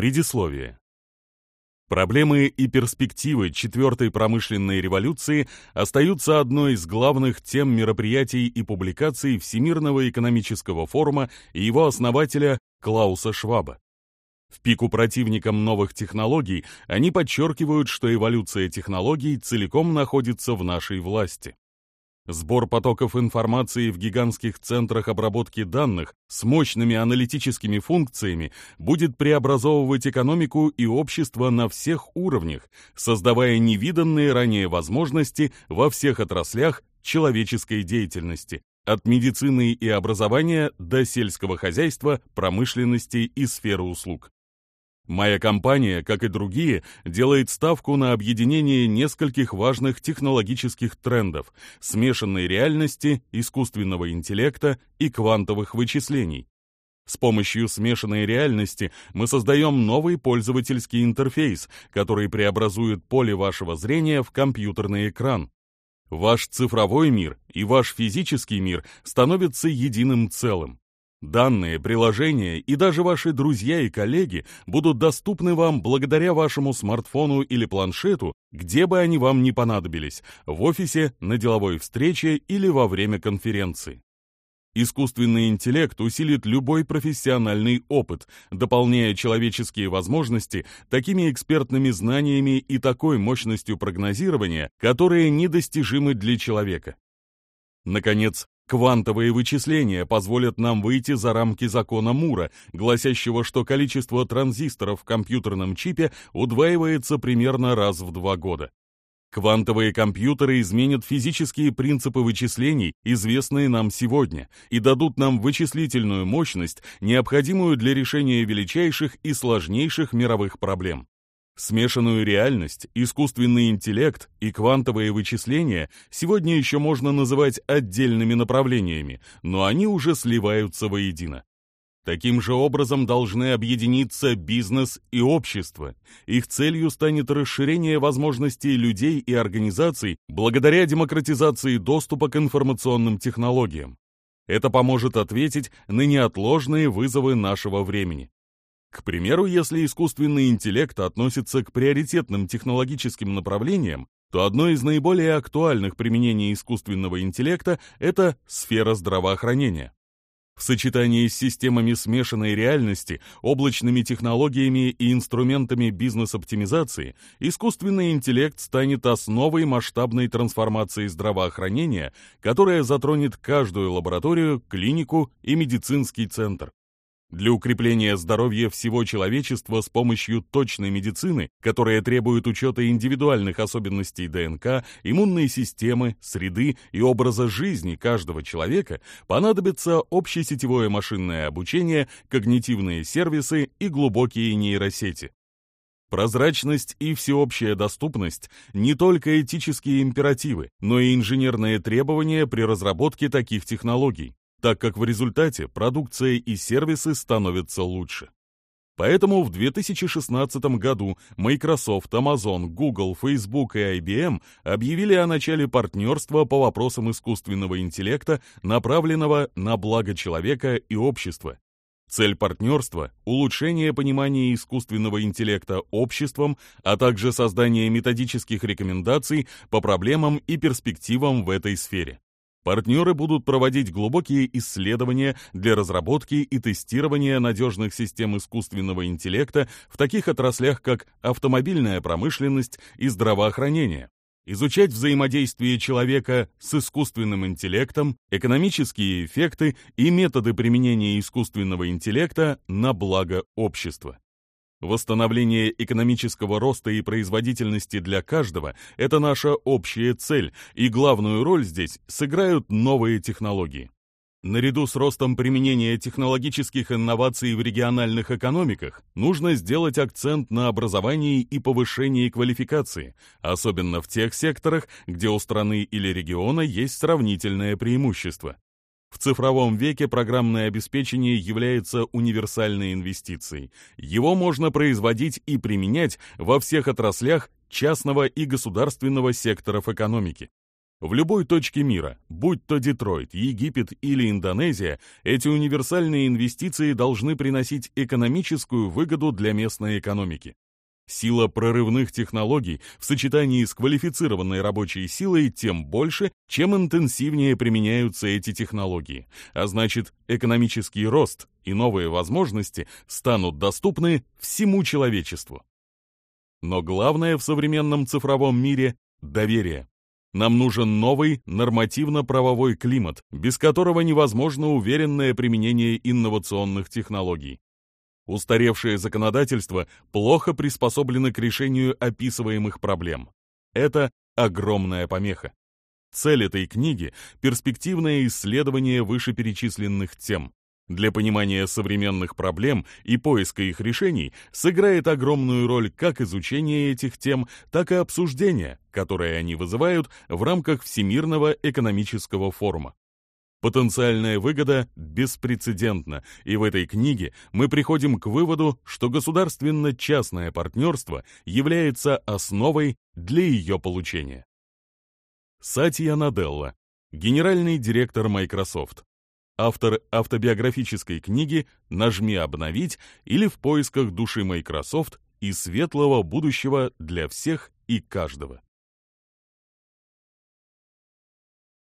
Предисловие. Проблемы и перспективы четвертой промышленной революции остаются одной из главных тем мероприятий и публикаций Всемирного экономического форума и его основателя Клауса Шваба. В пику противникам новых технологий они подчеркивают, что эволюция технологий целиком находится в нашей власти. Сбор потоков информации в гигантских центрах обработки данных с мощными аналитическими функциями будет преобразовывать экономику и общество на всех уровнях, создавая невиданные ранее возможности во всех отраслях человеческой деятельности, от медицины и образования до сельского хозяйства, промышленности и сферы услуг. Моя компания, как и другие, делает ставку на объединение нескольких важных технологических трендов – смешанной реальности, искусственного интеллекта и квантовых вычислений. С помощью смешанной реальности мы создаем новый пользовательский интерфейс, который преобразует поле вашего зрения в компьютерный экран. Ваш цифровой мир и ваш физический мир становятся единым целым. Данные, приложения и даже ваши друзья и коллеги будут доступны вам благодаря вашему смартфону или планшету, где бы они вам ни понадобились – в офисе, на деловой встрече или во время конференции. Искусственный интеллект усилит любой профессиональный опыт, дополняя человеческие возможности такими экспертными знаниями и такой мощностью прогнозирования, которые недостижимы для человека. Наконец, Квантовые вычисления позволят нам выйти за рамки закона Мура, гласящего, что количество транзисторов в компьютерном чипе удваивается примерно раз в два года. Квантовые компьютеры изменят физические принципы вычислений, известные нам сегодня, и дадут нам вычислительную мощность, необходимую для решения величайших и сложнейших мировых проблем. Смешанную реальность, искусственный интеллект и квантовые вычисления сегодня еще можно называть отдельными направлениями, но они уже сливаются воедино. Таким же образом должны объединиться бизнес и общество. Их целью станет расширение возможностей людей и организаций благодаря демократизации доступа к информационным технологиям. Это поможет ответить на неотложные вызовы нашего времени. К примеру, если искусственный интеллект относится к приоритетным технологическим направлениям, то одно из наиболее актуальных применений искусственного интеллекта – это сфера здравоохранения. В сочетании с системами смешанной реальности, облачными технологиями и инструментами бизнес-оптимизации, искусственный интеллект станет основой масштабной трансформации здравоохранения, которая затронет каждую лабораторию, клинику и медицинский центр. Для укрепления здоровья всего человечества с помощью точной медицины, которая требует учета индивидуальных особенностей ДНК, иммунной системы, среды и образа жизни каждого человека, понадобится общесетевое машинное обучение, когнитивные сервисы и глубокие нейросети. Прозрачность и всеобщая доступность – не только этические императивы, но и инженерные требования при разработке таких технологий так как в результате продукция и сервисы становятся лучше. Поэтому в 2016 году Microsoft, Amazon, Google, Facebook и IBM объявили о начале партнерства по вопросам искусственного интеллекта, направленного на благо человека и общества. Цель партнерства – улучшение понимания искусственного интеллекта обществом, а также создание методических рекомендаций по проблемам и перспективам в этой сфере. Партнеры будут проводить глубокие исследования для разработки и тестирования надежных систем искусственного интеллекта в таких отраслях, как автомобильная промышленность и здравоохранение, изучать взаимодействие человека с искусственным интеллектом, экономические эффекты и методы применения искусственного интеллекта на благо общества. Восстановление экономического роста и производительности для каждого – это наша общая цель, и главную роль здесь сыграют новые технологии. Наряду с ростом применения технологических инноваций в региональных экономиках нужно сделать акцент на образовании и повышении квалификации, особенно в тех секторах, где у страны или региона есть сравнительное преимущество. В цифровом веке программное обеспечение является универсальной инвестицией. Его можно производить и применять во всех отраслях частного и государственного секторов экономики. В любой точке мира, будь то Детройт, Египет или Индонезия, эти универсальные инвестиции должны приносить экономическую выгоду для местной экономики. Сила прорывных технологий в сочетании с квалифицированной рабочей силой тем больше, чем интенсивнее применяются эти технологии, а значит, экономический рост и новые возможности станут доступны всему человечеству. Но главное в современном цифровом мире – доверие. Нам нужен новый нормативно-правовой климат, без которого невозможно уверенное применение инновационных технологий. Устаревшее законодательство плохо приспособлено к решению описываемых проблем. Это огромная помеха. Цель этой книги – перспективное исследование вышеперечисленных тем. Для понимания современных проблем и поиска их решений сыграет огромную роль как изучение этих тем, так и обсуждение, которое они вызывают в рамках Всемирного экономического форума. Потенциальная выгода беспрецедентна, и в этой книге мы приходим к выводу, что государственно-частное партнерство является основой для ее получения. Сатья Наделла, генеральный директор Microsoft, автор автобиографической книги «Нажми обновить» или «В поисках души Microsoft» и светлого будущего для всех и каждого.